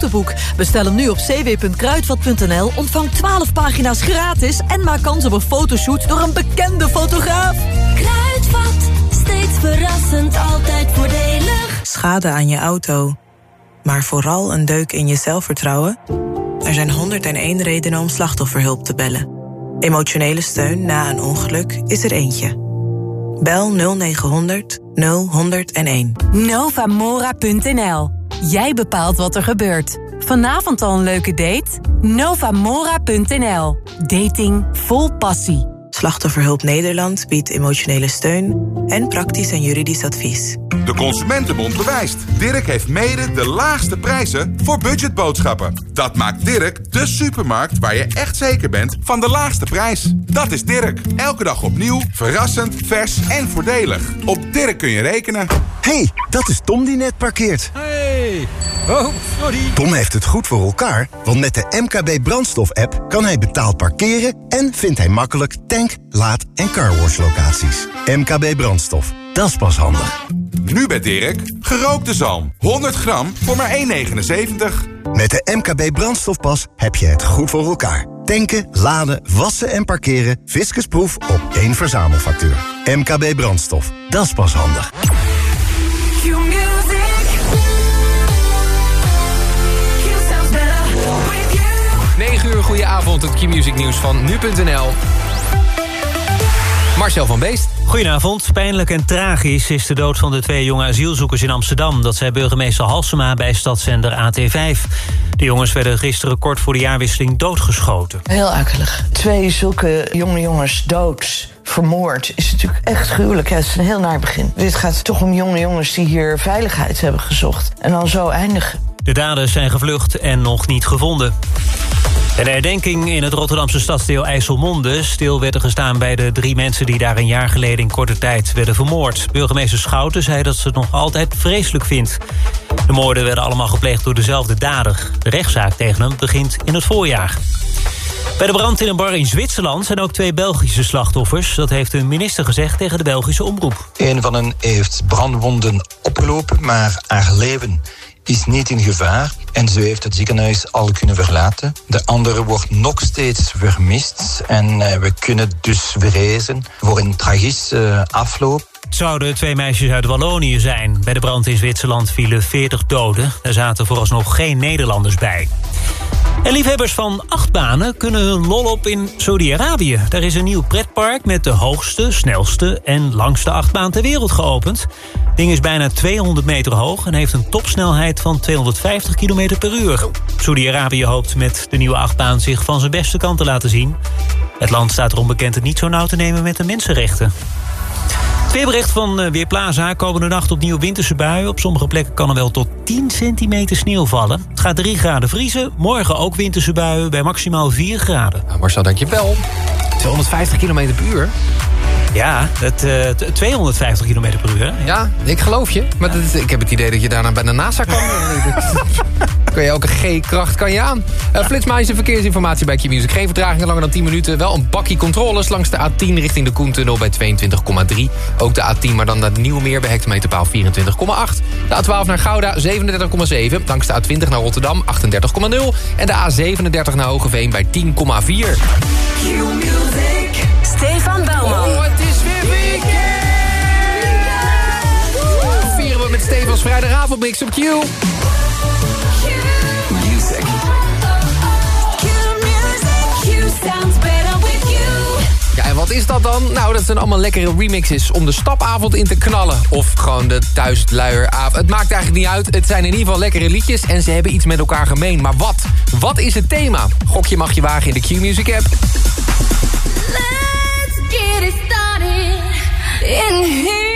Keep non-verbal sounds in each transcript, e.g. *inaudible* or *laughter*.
fotoboek. Bestel hem nu op cw.kruidvat.nl, ontvang 12 pagina's gratis... en maak kans op een fotoshoot door een bekende fotograaf. Kruidvat, steeds verrassend, altijd voordelig. Schade aan je auto, maar vooral een deuk in je zelfvertrouwen? Er zijn 101 redenen om slachtofferhulp te bellen. Emotionele steun na een ongeluk is er eentje. Bel 0900 0101. Novamora.nl. Jij bepaalt wat er gebeurt. Vanavond al een leuke date? Novamora.nl. Dating vol passie. Slachtofferhulp Nederland biedt emotionele steun en praktisch en juridisch advies. De Consumentenbond bewijst. Dirk heeft mede de laagste prijzen voor budgetboodschappen. Dat maakt Dirk de supermarkt waar je echt zeker bent van de laagste prijs. Dat is Dirk. Elke dag opnieuw, verrassend, vers en voordelig. Op Dirk kun je rekenen. hey, dat is Tom die net parkeert. Hey. Oh, sorry. Tom heeft het goed voor elkaar, want met de MKB brandstof-app... kan hij betaald parkeren en vindt hij makkelijk tank, laad- en carwash locaties. MKB brandstof, dat is pas handig. Nu bij Dirk, gerookte zalm. 100 gram voor maar 1,79. Met de MKB brandstofpas heb je het goed voor elkaar. Tanken, laden, wassen en parkeren. Fiscusproef op één verzamelfactuur. MKB brandstof, dat is pas handig. Uur, goede avond. Het Q-music nieuws van nu.nl. Marcel van Beest. Goedenavond. Pijnlijk en tragisch is de dood van de twee jonge asielzoekers in Amsterdam. Dat zei burgemeester Halsema bij stadszender AT5. De jongens werden gisteren kort voor de jaarwisseling doodgeschoten. Heel akelig. Twee zulke jonge jongens dood vermoord is natuurlijk echt gruwelijk. Ja, het is een heel naar begin. Dit gaat toch om jonge jongens die hier veiligheid hebben gezocht. En dan zo eindigen. De daders zijn gevlucht en nog niet gevonden. De herdenking in het Rotterdamse stadsdeel IJsselmonde... stil werd er gestaan bij de drie mensen die daar een jaar geleden... in korte tijd werden vermoord. Burgemeester Schouten zei dat ze het nog altijd vreselijk vindt. De moorden werden allemaal gepleegd door dezelfde dader. De rechtszaak tegen hem begint in het voorjaar. Bij de brand in een bar in Zwitserland zijn ook twee Belgische slachtoffers. Dat heeft een minister gezegd tegen de Belgische omroep. Een van hen heeft brandwonden opgelopen, maar haar leven is niet in gevaar en ze heeft het ziekenhuis al kunnen verlaten. De andere wordt nog steeds vermist en eh, we kunnen dus vrezen voor een tragische afloop. Zouden twee meisjes uit Wallonië zijn. Bij de brand in Zwitserland vielen 40 doden. Er zaten vooralsnog geen Nederlanders bij. En liefhebbers van achtbanen kunnen hun lol op in Saudi-Arabië. Daar is een nieuw pretpark met de hoogste, snelste en langste achtbaan ter wereld geopend. Het ding is bijna 200 meter hoog en heeft een topsnelheid van 250 km per uur. Saudi-Arabië hoopt met de nieuwe achtbaan zich van zijn beste kant te laten zien. Het land staat erom bekend het niet zo nauw te nemen met de mensenrechten. Het weerbericht van eh, Weerplaza. Komende nacht opnieuw winterse buien. Op sommige plekken kan er wel tot 10 centimeter sneeuw vallen. Het gaat 3 graden vriezen. Morgen ook winterse buien bij maximaal 4 graden. Nou, Marcel, dankjewel. 250 km per uur. Ja, het, uh, 250 km per uur. Ja, ik geloof je. Maar dat is, ik heb het idee dat je daarna bij de NASA kan. *laughs* *laughs* kan je elke G-kracht kan je aan. Uh, Flitsmeister verkeersinformatie bij Q-Music. Geen vertragingen langer dan 10 minuten. Wel een bakkie controles langs de A10 richting de Koentunnel bij 22,3. Ook de A10, maar dan naar Nieuwmeer bij hectometerpaal 24,8. De A12 naar Gouda 37,7. Langs de A20 naar Rotterdam 38,0. En de A37 naar Hogeveen bij 10,4. Stefan Bouwman. Oh, het is weer weekend! Vieren we met Stefans vrijdagavond mix op Q. Music. sounds better with you. Ja, en wat is dat dan? Nou, dat zijn allemaal lekkere remixes om de stapavond in te knallen. Of gewoon de thuisluieravond. Het maakt eigenlijk niet uit. Het zijn in ieder geval lekkere liedjes en ze hebben iets met elkaar gemeen. Maar wat? Wat is het thema? Gokje mag je wagen in de Q-Music app. In here.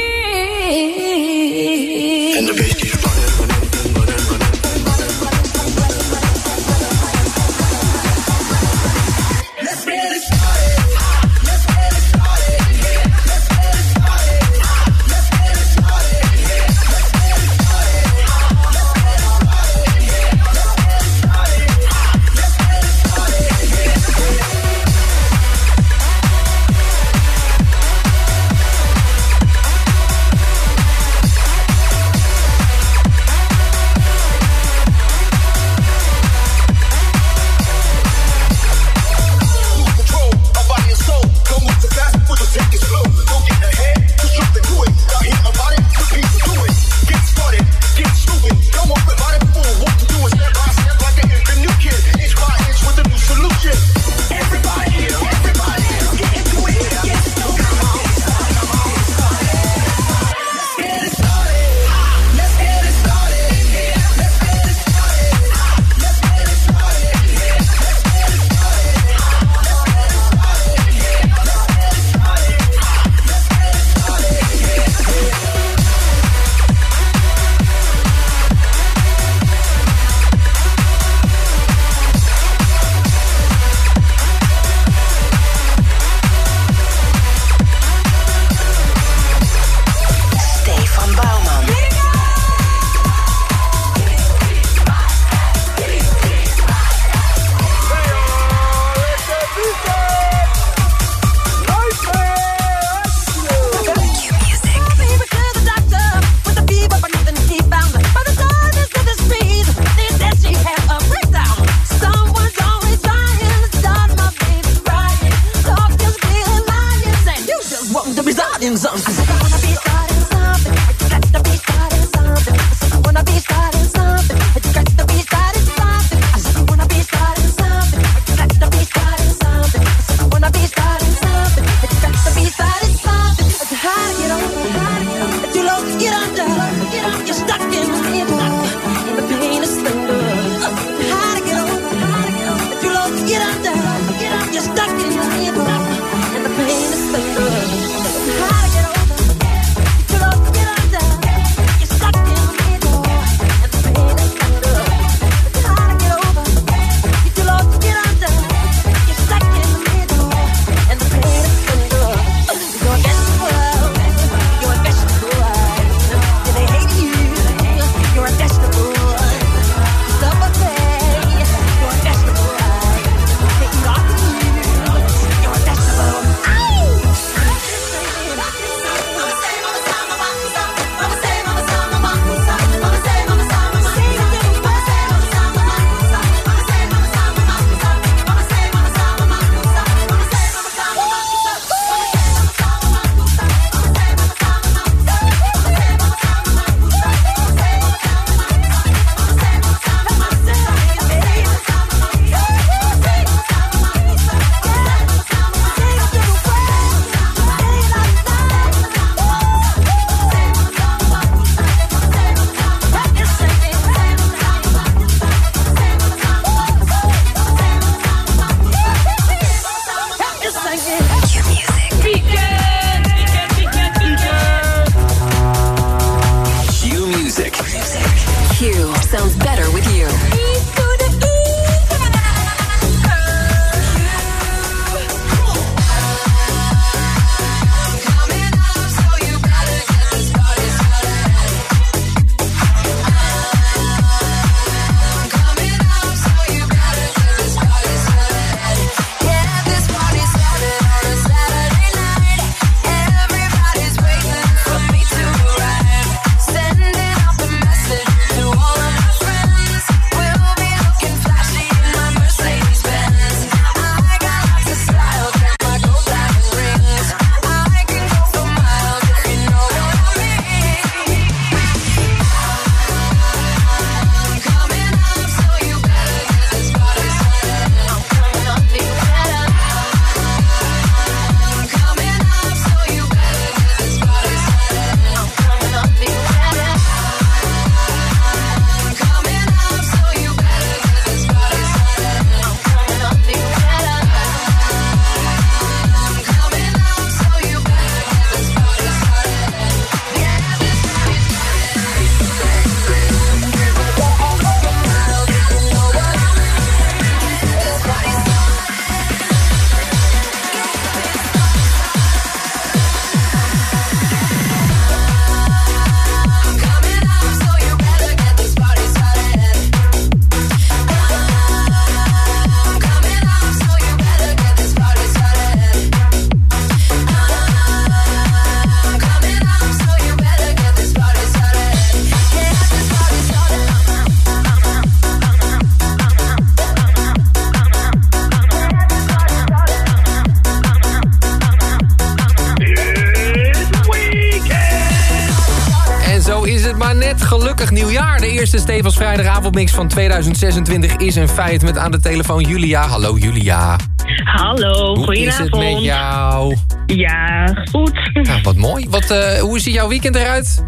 Stevens vrijdagavondmix van 2026 is een feit. Met aan de telefoon Julia. Hallo Julia. Hallo, Hoe is goedenavond. het met jou? Ja, goed. Nou, wat mooi. Wat, eh, hoe ziet jouw weekend eruit?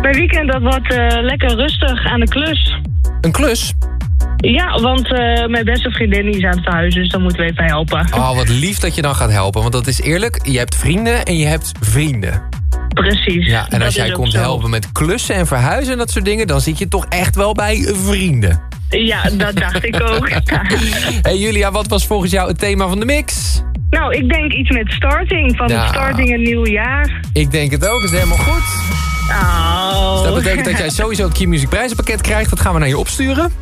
Mijn weekend dat wordt eh, lekker rustig aan de klus. Een klus? Ja, want eh, mijn beste vriendin is aan het verhuizen, dus dan moeten we even helpen. Oh, wat lief dat je dan gaat helpen. Want dat is eerlijk, je hebt vrienden en je hebt vrienden. Precies. Ja, en als jij komt zo. helpen met klussen en verhuizen en dat soort dingen... dan zit je toch echt wel bij vrienden. Ja, dat dacht ik ook. *laughs* *laughs* Hey Julia, wat was volgens jou het thema van de mix? nou, ik denk iets met starting, van Ja. starting een nieuw jaar. Ik denk het ook, is helemaal goed. Oh. Dus dat betekent dat jij sowieso het Q-Music prijzenpakket krijgt. Dat gaan we naar je opsturen.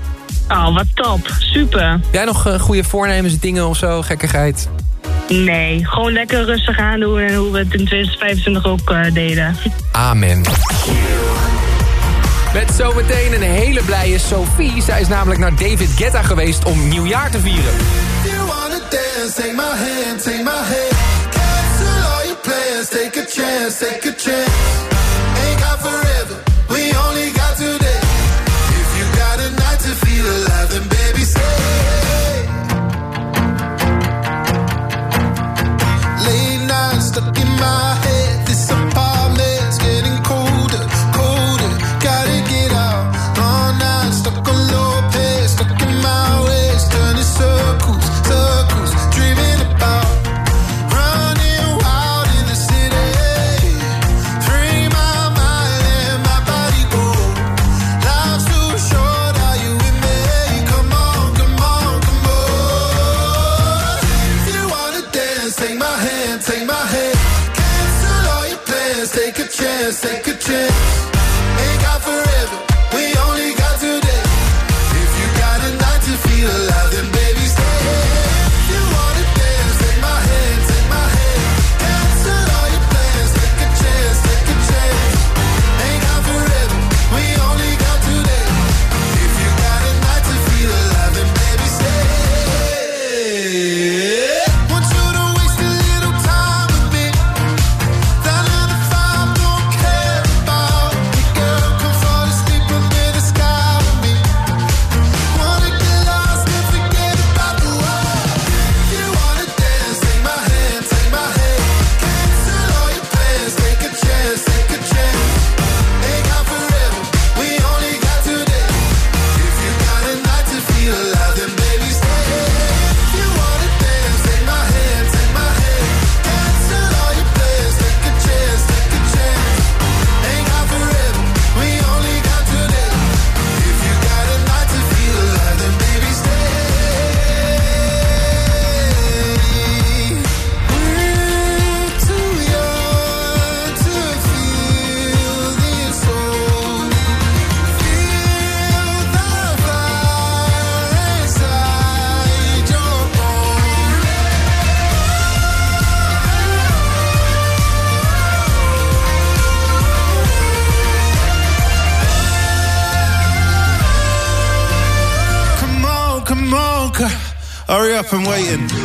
Oh, wat top. Super. Heb jij nog eh, goede voornemens, dingen of zo, gekkigheid? Nee, gewoon lekker rustig aandoen en hoe we het in 2025 ook eh, deden. Amen. Met zometeen een hele blije Sophie. Zij is namelijk naar David Guetta geweest om nieuwjaar te vieren. You wanna dance, take my hand, take my hand. Cancel all your plans, take a chance, take a chance. Ain't got forever, we only got up, I'm waiting.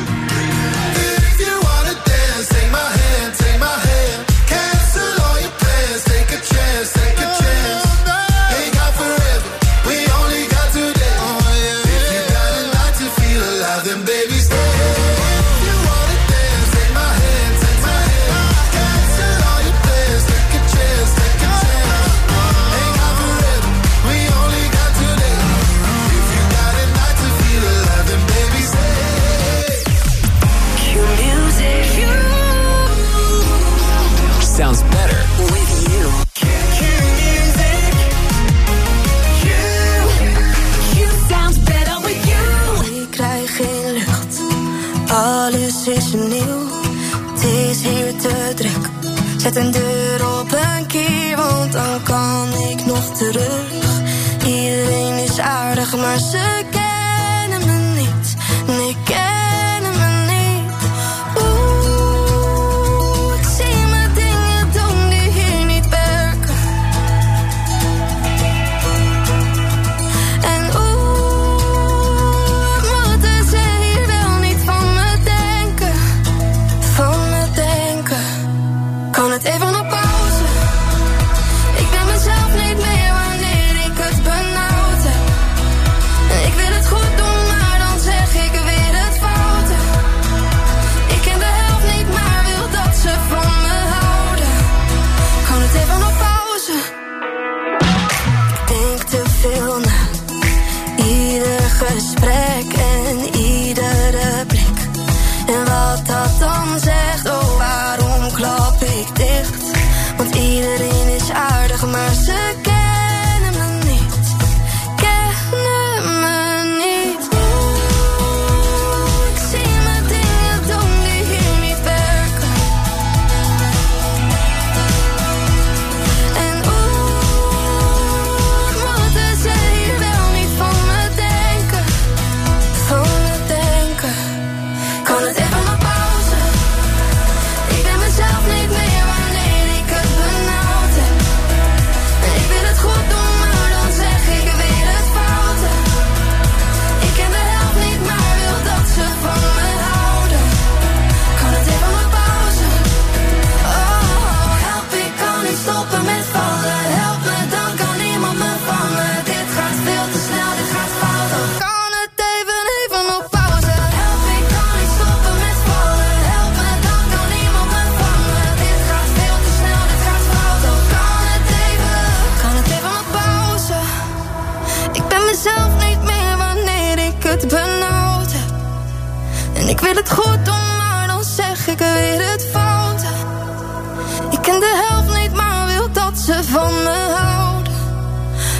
Van me houden.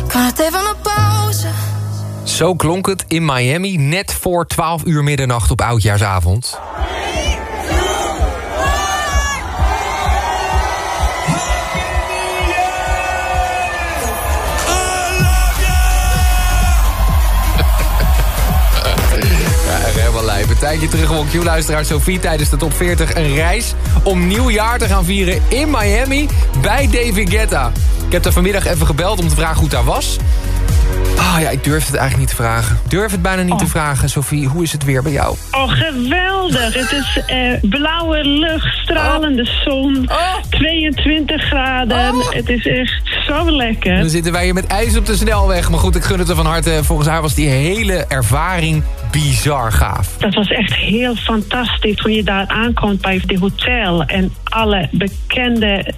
Kan het even pauze? Zo klonk het in Miami net voor 12 uur middernacht op Oudjaarsavond. Een tijdje terug won Q-luisteraar Sophie tijdens de top 40 een reis... om nieuwjaar te gaan vieren in Miami bij David Guetta. Ik heb haar vanmiddag even gebeld om te vragen hoe het daar was. Ah ja, ik durf het eigenlijk niet te vragen. Durf het bijna niet te vragen, Sophie. Hoe is het weer bij jou? Oh, geweldig. Het is eh, blauwe lucht, stralende zon, 22 graden. Het is echt zo lekker. Dan zitten wij hier met ijs op de snelweg. Maar goed, ik gun het er van harte. Volgens haar was die hele ervaring bizar gaaf. Dat was echt heel fantastisch toen je daar aankomt bij het hotel. En alle bekende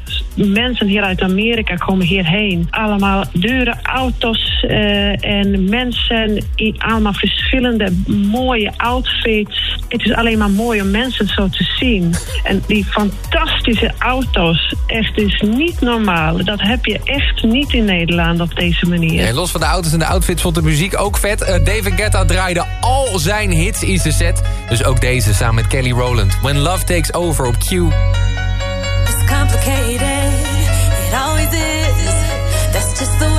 mensen hier uit Amerika komen hierheen. Allemaal dure auto's eh, en mensen in allemaal verschillende mooie outfits. Het is alleen maar mooi om mensen zo te zien. En die fantastische auto's, echt is niet normaal. Dat heb je echt niet in Nederland op deze manier. En los van de auto's en de outfits vond de muziek ook vet. Eh, David Guetta draaide al zijn hits in zijn set. Dus ook deze samen met Kelly Rowland. When Love Takes Over op Q. It's complicated, just the way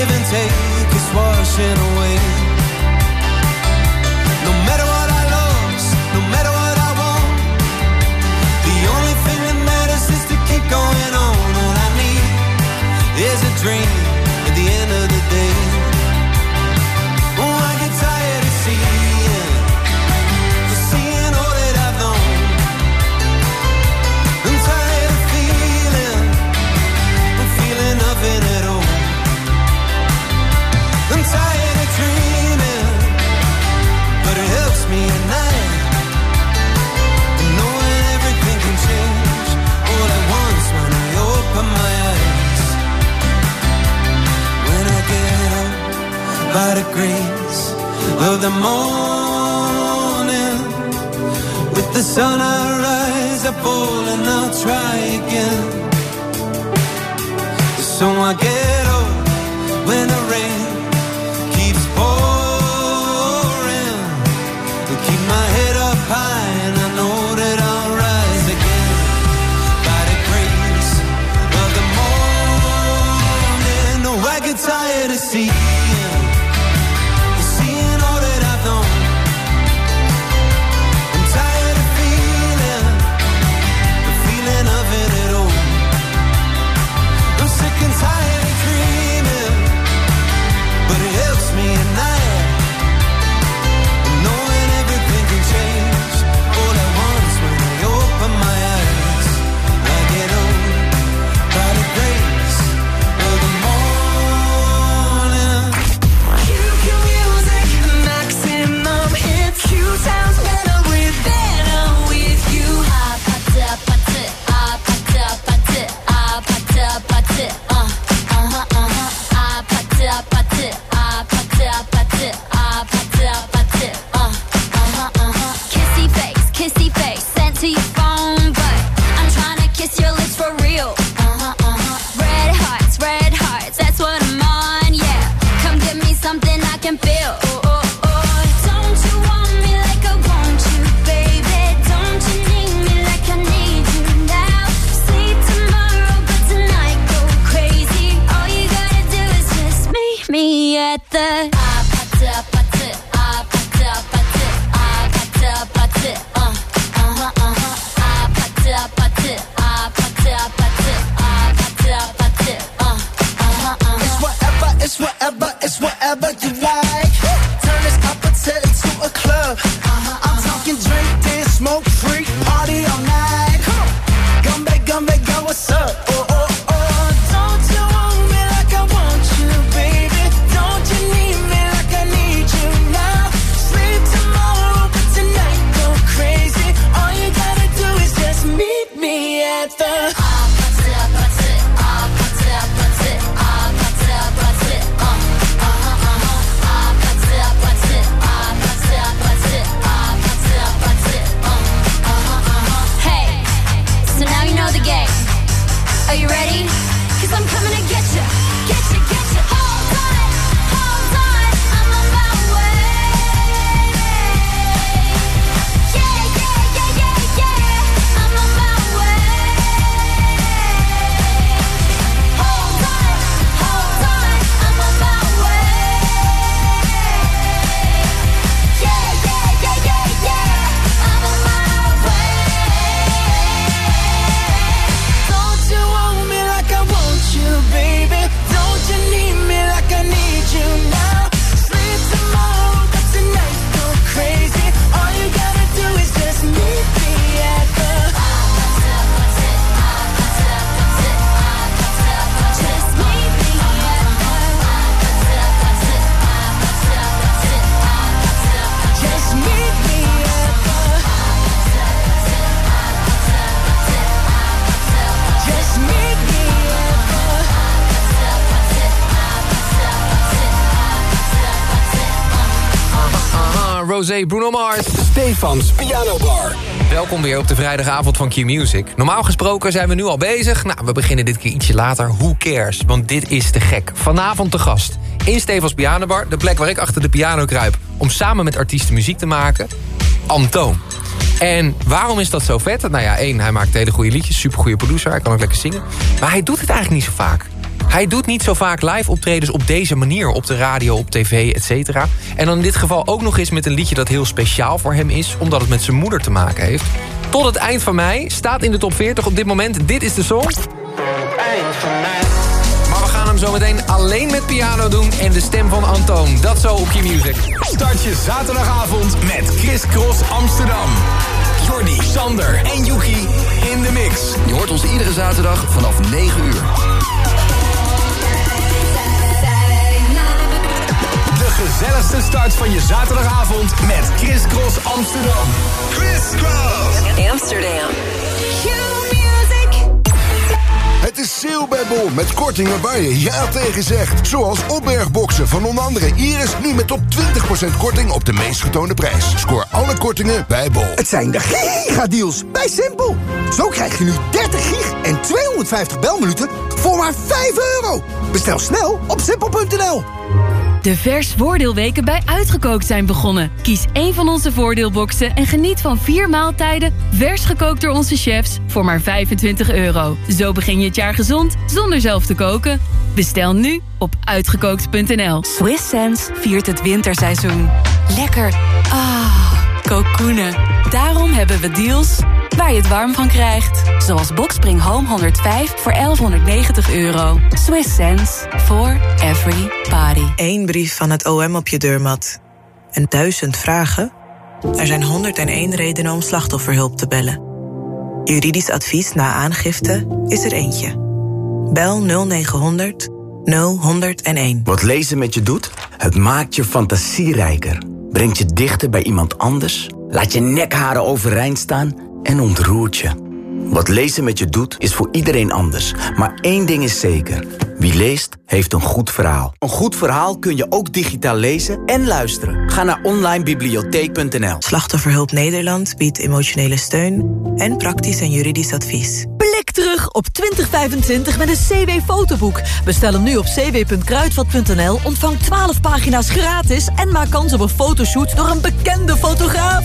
give and take is washing away. Bruno Mars. Stefans Piano Bar. Welkom weer op de vrijdagavond van Q-Music. Normaal gesproken zijn we nu al bezig. Nou, we beginnen dit keer ietsje later. Who cares? Want dit is te gek. Vanavond te gast. In Stefans Piano Bar, de plek waar ik achter de piano kruip... om samen met artiesten muziek te maken. Antoon. En waarom is dat zo vet? Nou ja, één, hij maakt hele goede liedjes. Supergoeie producer, hij kan ook lekker zingen. Maar hij doet het eigenlijk niet zo vaak. Hij doet niet zo vaak live optredens op deze manier. Op de radio, op tv, et cetera. En dan in dit geval ook nog eens met een liedje dat heel speciaal voor hem is. Omdat het met zijn moeder te maken heeft. Tot het eind van mei staat in de top 40 op dit moment. Dit is de song. Eind van mei. Maar we gaan hem zo meteen alleen met piano doen. En de stem van Antoon. Dat zo op je music. Start je zaterdagavond met Chris Cross Amsterdam. Jordi, Sander en Yuki in de mix. Je hoort ons iedere zaterdag vanaf 9 uur. Gezelligste start van je zaterdagavond met Chris Cross Amsterdam. Chris Cross Amsterdam. Het is sale bij Bol met kortingen waar je ja tegen zegt. Zoals opbergboxen van onder andere Iris nu met tot 20% korting op de meest getoonde prijs. Scoor alle kortingen bij Bol. Het zijn de gigadeals bij Simpel. Zo krijg je nu 30 gig en 250 belminuten voor maar 5 euro. Bestel snel op simpel.nl. De vers voordeelweken bij Uitgekookt zijn begonnen. Kies één van onze voordeelboxen en geniet van vier maaltijden... vers gekookt door onze chefs voor maar 25 euro. Zo begin je het jaar gezond zonder zelf te koken. Bestel nu op uitgekookt.nl. Swiss Sense viert het winterseizoen. Lekker. Ah, kokoenen. Daarom hebben we deals waar je het warm van krijgt. Zoals Boxspring Home 105 voor 1190 euro. Swiss sense for every party. Eén brief van het OM op je deurmat. En duizend vragen? Er zijn 101 redenen om slachtofferhulp te bellen. Juridisch advies na aangifte is er eentje. Bel 0900 0101. Wat lezen met je doet? Het maakt je fantasierijker. Brengt je dichter bij iemand anders. Laat je nekharen overeind staan en ontroert je. Wat lezen met je doet, is voor iedereen anders. Maar één ding is zeker. Wie leest, heeft een goed verhaal. Een goed verhaal kun je ook digitaal lezen en luisteren. Ga naar onlinebibliotheek.nl Slachtofferhulp Nederland biedt emotionele steun en praktisch en juridisch advies. Blik terug op 2025 met een CW-fotoboek. Bestel hem nu op cw.kruidvat.nl, ontvang 12 pagina's gratis... en maak kans op een fotoshoot door een bekende fotograaf.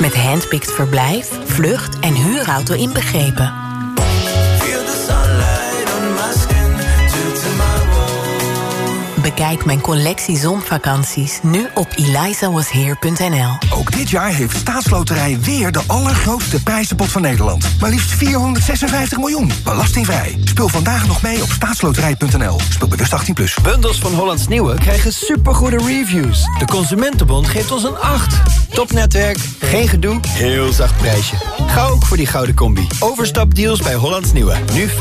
Met handpicked verblijf, vlucht en huurauto inbegrepen. Bekijk mijn collectie zonvakanties nu op elizawasheer.nl. Ook dit jaar heeft Staatsloterij weer de allergrootste prijzenpot van Nederland. Maar liefst 456 miljoen. Belastingvrij. Speel vandaag nog mee op staatsloterij.nl. Speel bewust 18+. Plus. Bundels van Hollands Nieuwe krijgen supergoede reviews. De Consumentenbond geeft ons een 8. Topnetwerk, geen gedoe, heel zacht prijsje. Ga ook voor die gouden combi. Overstapdeals bij Hollands Nieuwe. Nu 15.000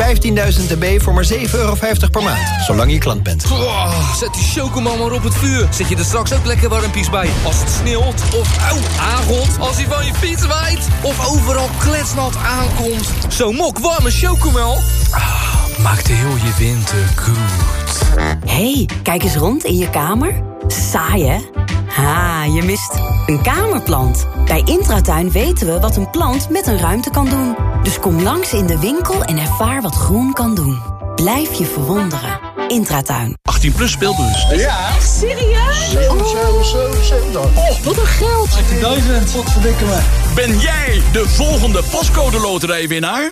dB voor maar 7,50 euro per maand. Zolang je klant bent. Oh, zet die chocomel maar op het vuur. Zet je er straks ook lekker warmpies bij. Als het sneeuwt of auw, aangot. Als hij van je fiets waait. Of overal kletsnat aankomt. Zo'n mok warme chocomel. Ah, maakt heel je winter goed. hey, kijk eens rond in je kamer. Saai, hè? Ha, je mist een kamerplant. Bij Intratuin weten we wat een plant met een ruimte kan doen. Dus kom langs in de winkel en ervaar wat groen kan doen. Blijf je verwonderen. Intratuin. 18 plus speelbus. Ja. Echt serieus? 7, 7, 7, 7. Oh, wat een geld. 18.000, wat verdikken me. Ben jij de volgende pascode loterijwinnaar?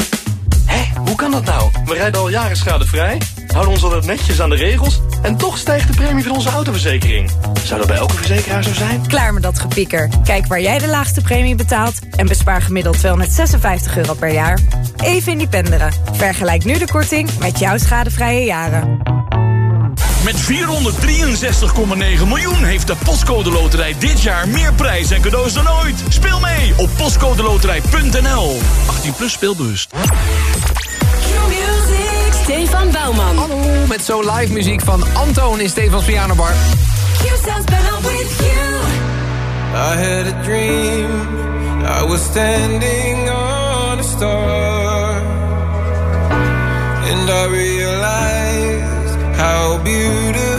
Hé, hoe kan dat nou? We rijden al jaren schadevrij, houden ons altijd netjes aan de regels... en toch stijgt de premie van onze autoverzekering. Zou dat bij elke verzekeraar zo zijn? Klaar met dat gepieker. Kijk waar jij de laagste premie betaalt... en bespaar gemiddeld 256 euro per jaar. Even independeren. Vergelijk nu de korting met jouw schadevrije jaren. Met 463,9 miljoen heeft de Postcode Loterij dit jaar meer prijs en cadeaus dan ooit. Speel mee op postcodeloterij.nl. 18 plus speelbewust. Stefan Bouwman. Hallo, met zo live muziek van Anton in Stefans Pianobar. I had a dream, I was standing on a star And I realized how beautiful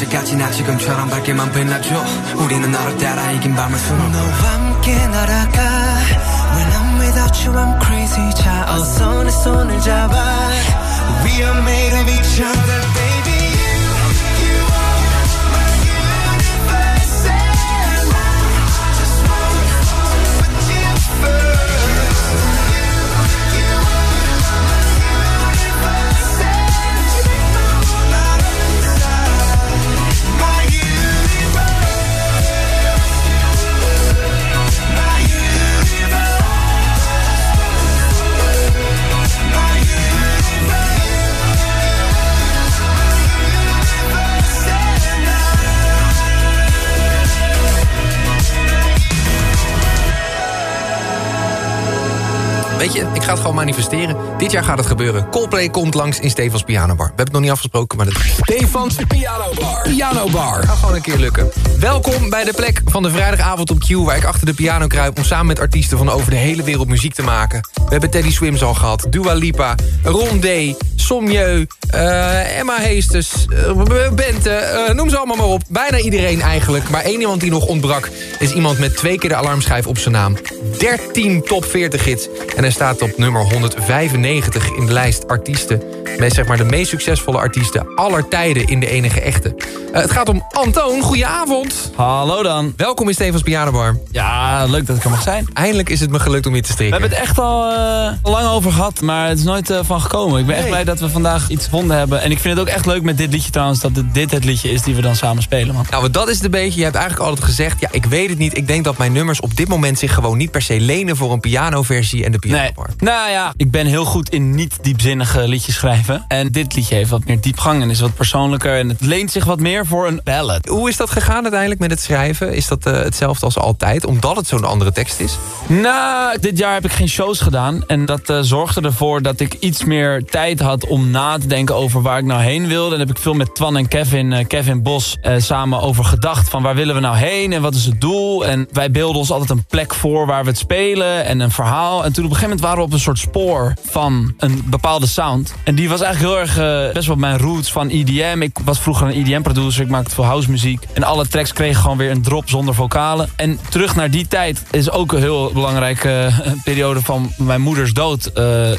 언제까지나 지금처럼 밝게만 빛나줘. 우리는 너를 따라 이긴 밤을 수놓고. 너와 함께 날아가. When I'm without you I'm crazy. 자 어서 내 손을 잡아. We are made of each other Weet je, ik ga het gewoon manifesteren. Dit jaar gaat het gebeuren. Coldplay komt langs in Stefans Piano Bar. We hebben het nog niet afgesproken, maar dat... Stefans Piano Bar. Piano Bar. Gaat gewoon een keer lukken. Welkom bij de plek van de vrijdagavond op Q... waar ik achter de piano kruip om samen met artiesten van over de hele wereld muziek te maken. We hebben Teddy Swims al gehad, Dua Lipa, Ron D, Eh, Emma Heesters, eh, Bente, eh, noem ze allemaal maar op. Bijna iedereen eigenlijk. Maar één iemand die nog ontbrak is iemand met twee keer de alarmschijf op zijn naam. 13 top 40 hits. En hij staat op nummer 195 in de lijst artiesten. Met zeg maar de meest succesvolle artiesten aller tijden in de enige echte. Het gaat om Antoon. Goedenavond. Hallo dan. Welkom in Stevens Pianobar. Ja, leuk dat ik er mag zijn. Eindelijk is het me gelukt om je te We strikken. hebben het echt al lang over gehad, maar het is nooit van gekomen. Ik ben echt blij dat we vandaag iets gevonden hebben. En ik vind het ook echt leuk met dit liedje trouwens, dat dit het liedje is die we dan samen spelen. Man. Nou, dat is het een beetje. Je hebt eigenlijk altijd gezegd... ja, ik weet het niet. Ik denk dat mijn nummers op dit moment zich gewoon niet per se lenen... voor een pianoversie en de pianobar. Nou ja, ik ben heel goed in niet diepzinnige liedjes schrijven. En dit liedje heeft wat meer diepgang en is wat persoonlijker. En het leent zich wat meer voor een ballad. Hoe is dat gegaan uiteindelijk met het schrijven? Is dat eh, hetzelfde als altijd, omdat het zo'n andere tekst is? Nou, dit jaar heb ik geen shows gedaan. En dat eh, zorgde ervoor dat ik iets meer tijd had om na te denken over waar ik nou heen wilde. En heb ik veel met Twan en Kevin, eh, Kevin Bos eh, samen over gedacht. Van waar willen we nou heen en wat is het doel? En wij beelden ons altijd een plek voor waar we het spelen en een verhaal. En toen op een gegeven moment waren we op een soort spoor van een bepaalde sound. En die was eigenlijk heel erg eh, best wel mijn roots van EDM. Ik was vroeger een EDM-producer, ik maakte veel house muziek. En alle tracks kregen gewoon weer een drop zonder vocalen. En terug naar die tijd is ook een heel belangrijke periode van mijn moeders dood.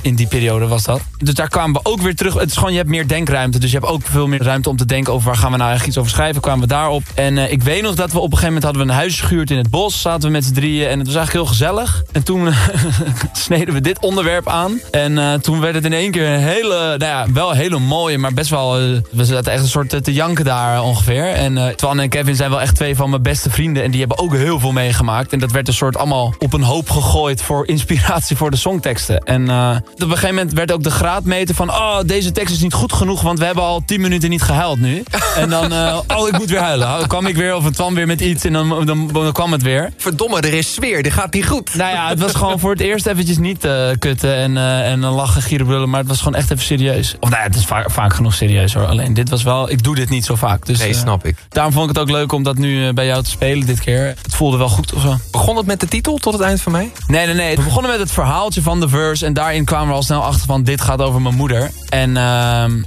in die periode was dat. Dus daar kwamen we ook weer terug. Het is gewoon, je hebt meer denkruimte. Dus je hebt ook veel meer ruimte om te denken over waar gaan we nou eigenlijk iets over schrijven. Kwamen we daarop. En eh, ik weet nog dat we op een gegeven moment hadden we een huis in het bos. Zaten we met z'n drieën en het was eigenlijk heel gezellig. En toen *laughs* sneden we dit onderwerp aan. En eh, toen werd het in één keer een hele, nou ja, wel hele mooie, maar best wel... eh, we zaten echt een soort te janken daar ongeveer. En Twan en Kevin zijn wel echt twee van mijn beste vrienden. En die hebben ook heel veel meegemaakt. En dat werd een soort allemaal op een hoop gegooid voor *laughs* inspiratie voor de songteksten. En op een gegeven moment werd ook de graadmeter van... oh, deze tekst is niet goed genoeg, want we hebben al tien minuten niet gehuild nu. En dan, eh, oh, ik moet weer huilen. Dan kwam ik weer, of het Twan weer met iets en dan, dan, dan kwam het weer. Verdomme, er is sfeer, dit gaat niet goed. Nou ja, het was gewoon voor het eerst eventjes niet eh, kutten en, eh, en dan lachen, gieren, brullen. Maar het was gewoon echt even serieus. Of nou ja, het is vaak, vaak genoeg serieus hoor. Alleen dit was wel, ik doe dit niet zo vaak. Dus, Nee, snap ik. Daarom vond ik het ook leuk om dat nu bij jou te spelen dit keer. Het voelde wel goed of zo. Begon het met de titel tot het eind van mij? Nee, nee, nee. We begonnen met het verhaaltje van de verse. En daarin kwamen we al snel achter van dit gaat over mijn moeder. En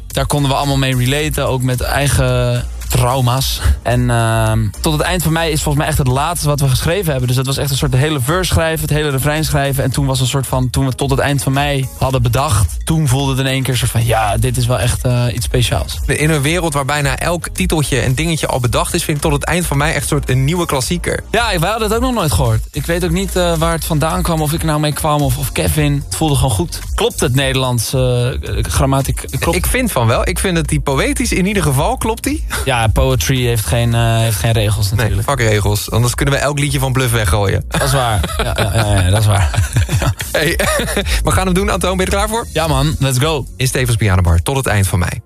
daar konden we allemaal mee relaten. Ook met eigen trauma's. En ehm, tot het eind van mij is volgens mij echt het laatste wat we geschreven hebben. Dus dat was echt een soort de hele verse schrijven, het hele refrein schrijven. En toen was een soort van, toen we tot het eind van mij hadden bedacht. Toen voelde het in één keer een soort van, ja, dit is wel echt eh, iets speciaals. In een wereld waar bijna elk titeltje en dingetje al bedacht is... vind ik tot het eind van mij echt een soort een nieuwe klassieker. Ja, wij hadden het ook nog nooit gehoord. Ik weet ook niet eh, waar het vandaan kwam, of ik er nou mee kwam, of, of Kevin. Het voelde gewoon goed. Klopt het Nederlands eh grammatic? Klopt. Ik vind van wel. Ik vind dat die poëtisch in ieder geval, klopt die? Ja, poetry heeft geen, eh, heeft geen regels natuurlijk. Nee, vakregels. Anders kunnen we elk liedje van Bluff weggooien. Dat is waar. *laughs* Ja, ja, ja, ja, dat is waar. Hey, *laughs* we gaan hem doen, Antoon. Ben je er klaar voor? Ja man, let's go. In Stevens Pianobar, tot het eind van mij.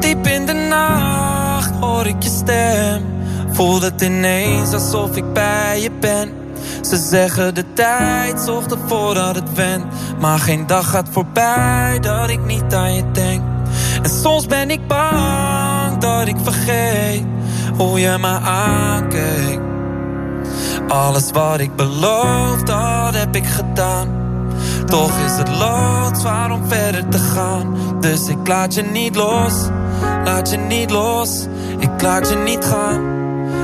Diep in de nacht hoor ik je stem. Voel het ineens alsof ik bij je ben. Ze zeggen de tijd zorgt ervoor dat het went. Maar geen dag gaat voorbij dat ik niet aan je denk. En soms ben ik bang dat ik vergeet hoe je me aankeek. Alles wat ik beloofd had, heb ik gedaan. Toch is het loodzwaar om verder te gaan. Dus ik laat je niet los, laat je niet los. Ik laat je niet gaan,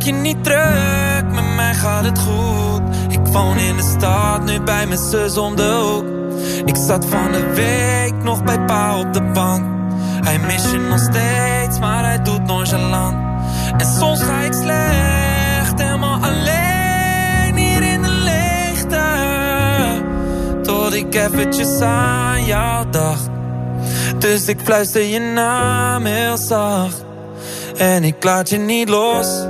Maak je niet druk, met mij gaat het goed. Ik woon in de stad, nu bij mijn zus om de hoek. Ik zat van de week nog bij pa op de bank. Hij mist je nog steeds, maar hij doet nonchalant. En soms ga ik slecht, helemaal alleen hier in de leegte. Tot ik eventjes aan jou dacht. Dus ik fluister je naam heel zacht. En ik laat je niet los.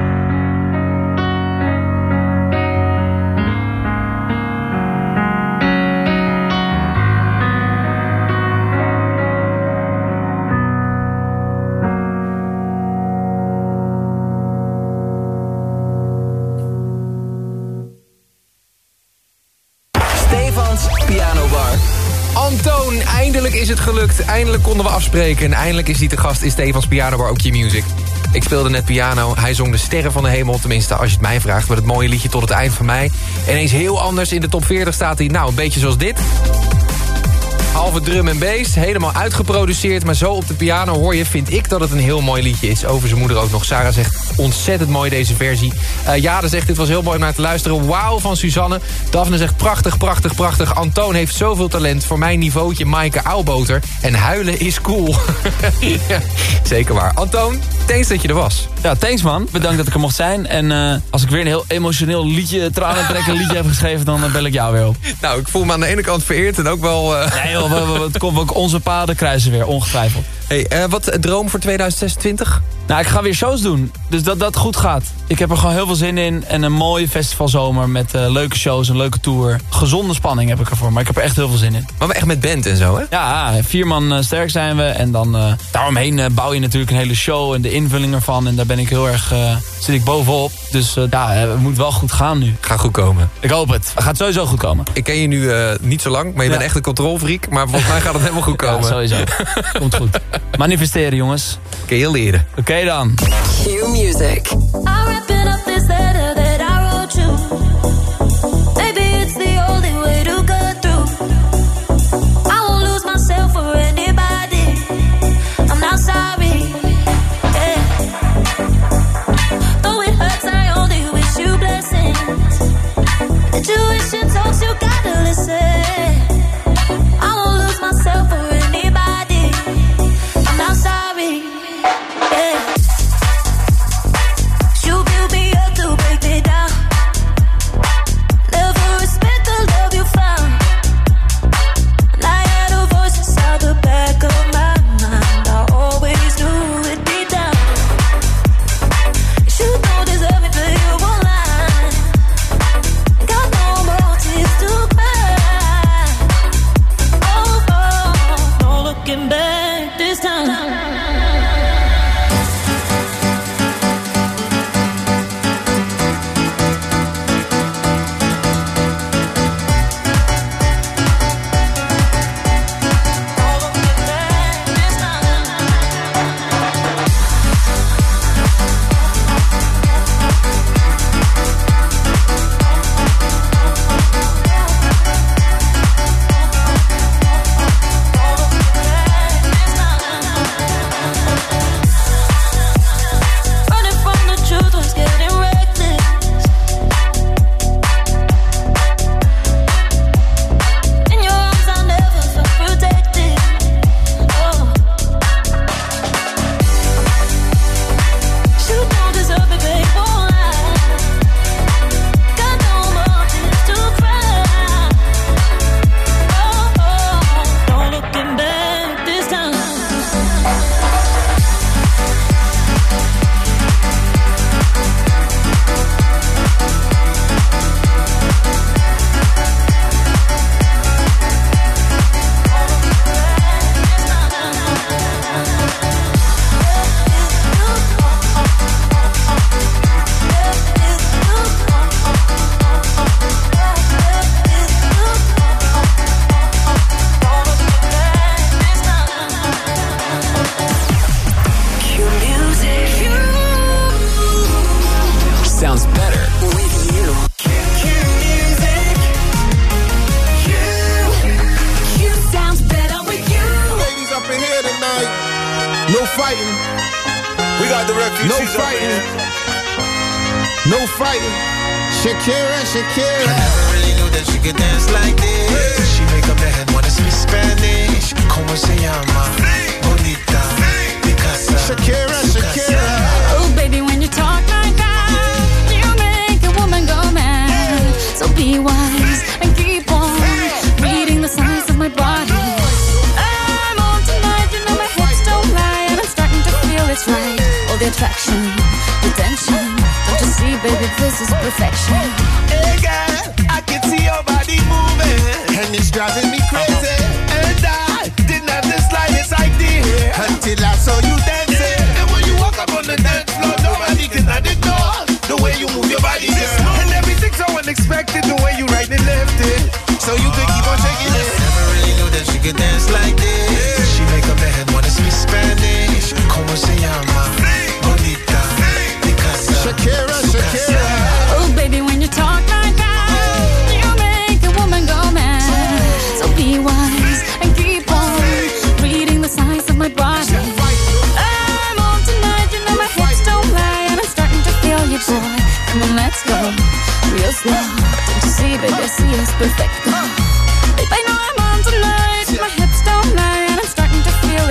Het gelukt. Eindelijk konden we afspreken. En eindelijk is hij te gast in Stefans Piano Bar, ook je music. Ik speelde net piano. Hij zong de sterren van de hemel. Tenminste, als je het mij vraagt. Met het mooie liedje tot het eind van mij. Ineens heel anders. In de top 40 staat hij, nou, een beetje zoals dit. Halve drum en bass, helemaal uitgeproduceerd. Maar zo op de piano hoor je, vind ik dat het een heel mooi liedje is. Over zijn moeder ook nog. Sarah zegt, ontzettend mooi deze versie. Uh, Jade zegt, dit was heel mooi om naar te luisteren. Wauw van Suzanne. Daphne zegt, prachtig, prachtig, prachtig. Antoon heeft zoveel talent. Voor mijn niveautje Maaike Auwboter. En huilen is cool. *laughs* ja, zeker waar. Antoon, thanks dat je er was. Ja, thanks man. Bedankt dat ik er mocht zijn. En uh, als ik weer een heel emotioneel liedje, tranen trekken liedje heb geschreven, dan uh, bel ik jou weer op. Nou, ik voel me aan de ene kant vereerd en ook wel... Nee joh, het komt ook onze paden kruisen weer, ongetwijfeld. Hey, wat droom voor 2026? Nou, ik ga weer shows doen. Dus dat dat goed gaat. Ik heb er gewoon heel veel zin in. En een mooie festivalzomer met uh, leuke shows, een leuke tour. Gezonde spanning heb ik ervoor. Maar ik heb er echt heel veel zin in. Maar echt met band en zo, hè? Ja, vier man uh, sterk zijn we. En dan uh, daaromheen bouw je natuurlijk een hele show en de invulling ervan. En daar ben ik heel erg, zit ik bovenop. Dus ja, het moet wel goed gaan nu. Gaat goed komen. Ik hoop het. Het gaat sowieso goed komen. Ik ken je nu niet zo lang, maar je ja. bent echt een controlfreak. Maar volgens mij gaat het helemaal goed *laughs* komen. Ja, sowieso. Komt goed. *laughs* Manifesteren, jongens. Kun je leren. Oké okay, dan. Q Music. I'm up this letter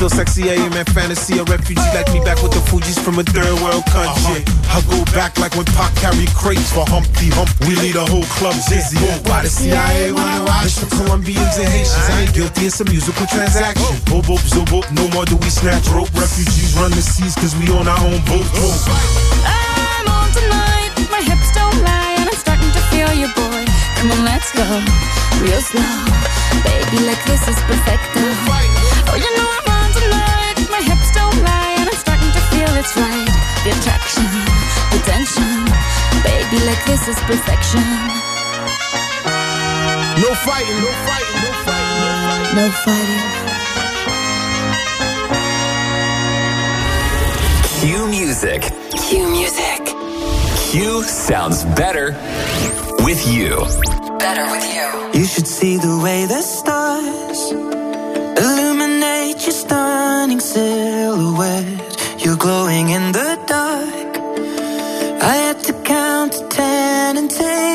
Yeah, she's so sexy, I am in fantasy. A refugee like me back with the Fugees from a third world country. I go back like when Pac carried crates for Humpty Hump. We lead a whole club dizzy. Why the CIA wanna watch? It's for Colombians and Haitians. I ain't guilty, it's a musical transaction. Boop, boop, zo, boop, no more do we snatch rope. Refugees run the seas cause we on our own boat. I'm on tonight, my hips don't lie, and I'm starting to feel you, boy. Come on, let's go, real slow. Baby, like this is perfect. Oh, you know I'm on tonight, my hips don't lie, and I'm starting to feel it's right. The attraction, the tension. Baby, like this is perfection. No fighting, no fighting, no fighting, No fighting. Q Music. Q Music. Q sounds better with you. Better with you. You should see the way the stars illuminate your stunning silhouette. You're glowing in the dark. I had to count to ten and take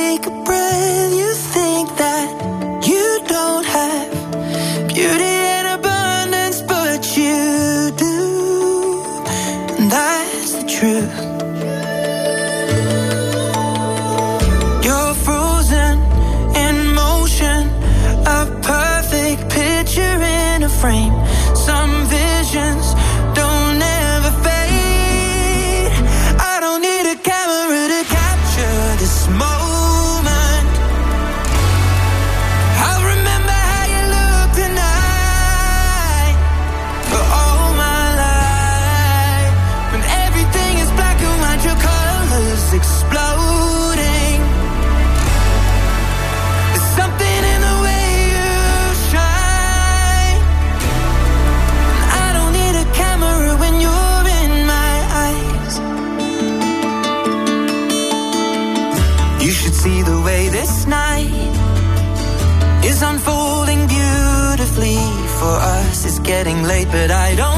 getting late, but I don't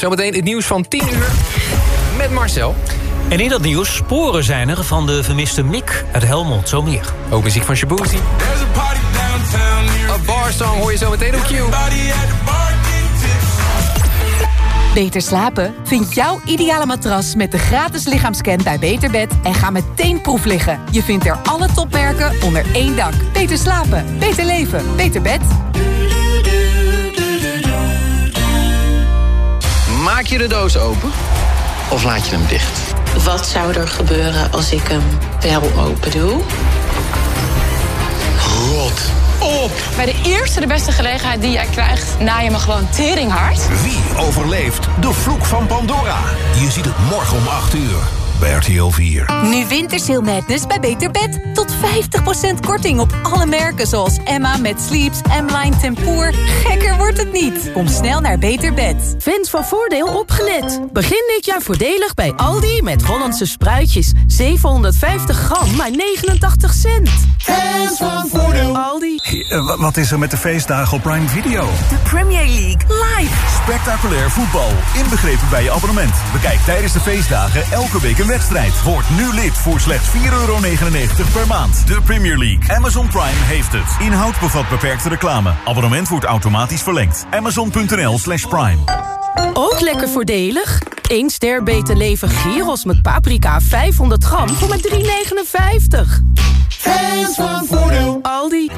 Zometeen het nieuws van 10 uur met Marcel. En in dat nieuws sporen zijn er van de vermiste Mick uit Helmond. Zo meer. Ook muziek van Shabuzi. Een bar song hoor je zo meteen op Q. Beter slapen? Vind jouw ideale matras met de gratis lichaamscan bij Beterbed en ga meteen proef liggen. Je vindt er alle topmerken onder één dak. Beter slapen, beter leven, beter bed. Maak je de doos open of laat je hem dicht? Wat zou er gebeuren als ik hem wel open doe? Rot op! Bij de eerste de beste gelegenheid die jij krijgt, na je me gewoon teringhard. Wie overleeft de vloek van Pandora? Je ziet het morgen om 8 uur bij RTL 4. Nu Wintersale Madness bij Beter Bed. Tot 50% korting op alle merken zoals Emma met Sleeps, M-Line Tempoor. Gekker wordt het niet. Kom snel naar Beter Bed. Fans van Voordeel opgelet. Begin dit jaar voordelig bij Aldi met Hollandse spruitjes. 750 gram, maar 89 cent. Fans van Voordeel. Aldi. Eh, wat is er met de feestdagen op Prime Video? De Premier League live. Spectaculair voetbal, inbegrepen bij je abonnement. Bekijk tijdens de feestdagen elke week een wedstrijd. Word nu lid voor slechts 4,99 per maand. De Premier League. Amazon Prime heeft het. Inhoud bevat beperkte reclame. Abonnement wordt automatisch verlengd. Amazon.nl slash prime. Ook lekker voordelig. 1 ster beter leven gyros met paprika 500 gram voor maar 3,59. Fans van Voordeel. Aldi.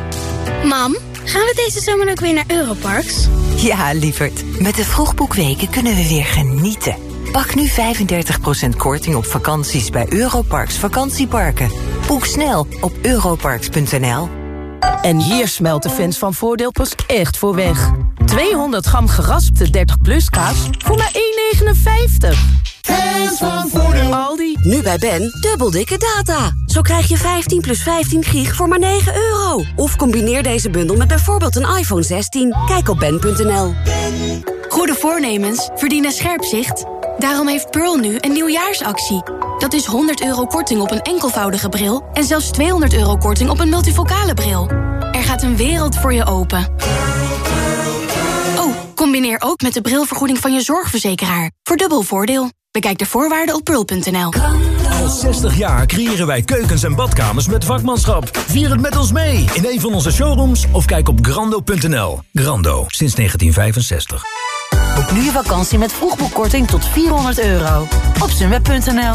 Mam, gaan we deze zomer ook weer naar Europarks? Ja, lieverd. Met de vroegboekweken kunnen we weer genieten. Pak nu 35% korting op vakanties bij Europarks vakantieparken. Boek snel op europarks.nl. En hier smelt de fans van Voordeel pas echt voor weg. 200 gram geraspte 30 plus kaas voor maar 1,59. Fans van Voordeel. Aldi. Nu bij Ben, dubbel dikke data. Zo krijg je 15 plus 15 gig voor maar 9 euro. Of combineer deze bundel met bijvoorbeeld een iPhone 16. Kijk op ben.nl. Goede voornemens verdienen scherp zicht. Daarom heeft Pearl nu een nieuwjaarsactie. Dat is 100 euro korting op een enkelvoudige bril... en zelfs 200 euro korting op een multifocale bril. Er gaat een wereld voor je open. Oh, combineer ook met de brilvergoeding van je zorgverzekeraar. Voor dubbel voordeel. Bekijk de voorwaarden op pearl.nl. Al 60 jaar creëren wij keukens en badkamers met vakmanschap. Vier het met ons mee in een van onze showrooms of kijk op grando.nl. Grando, sinds 1965. Boek nu je vakantie met vroegboekkorting tot 400 euro. Op sunweb.nl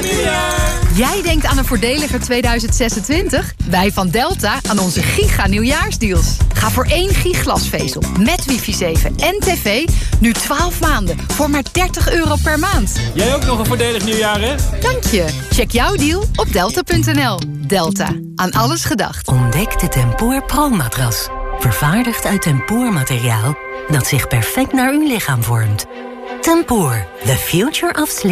Jij denkt aan een voordeliger 2026? Wij van Delta aan onze giga nieuwjaarsdeals. Ga voor één gig glasvezel met wifi 7 en tv nu 12 maanden voor maar 30 euro per maand. Jij ook nog een voordelig nieuwjaar, hè? Dank je. Check jouw deal op delta.nl. Delta. Aan alles gedacht. Ontdek de Tempoor Pro-matras. Vervaardigd uit tempoormateriaal dat zich perfect naar uw lichaam vormt. Tempoor, the future of sleep.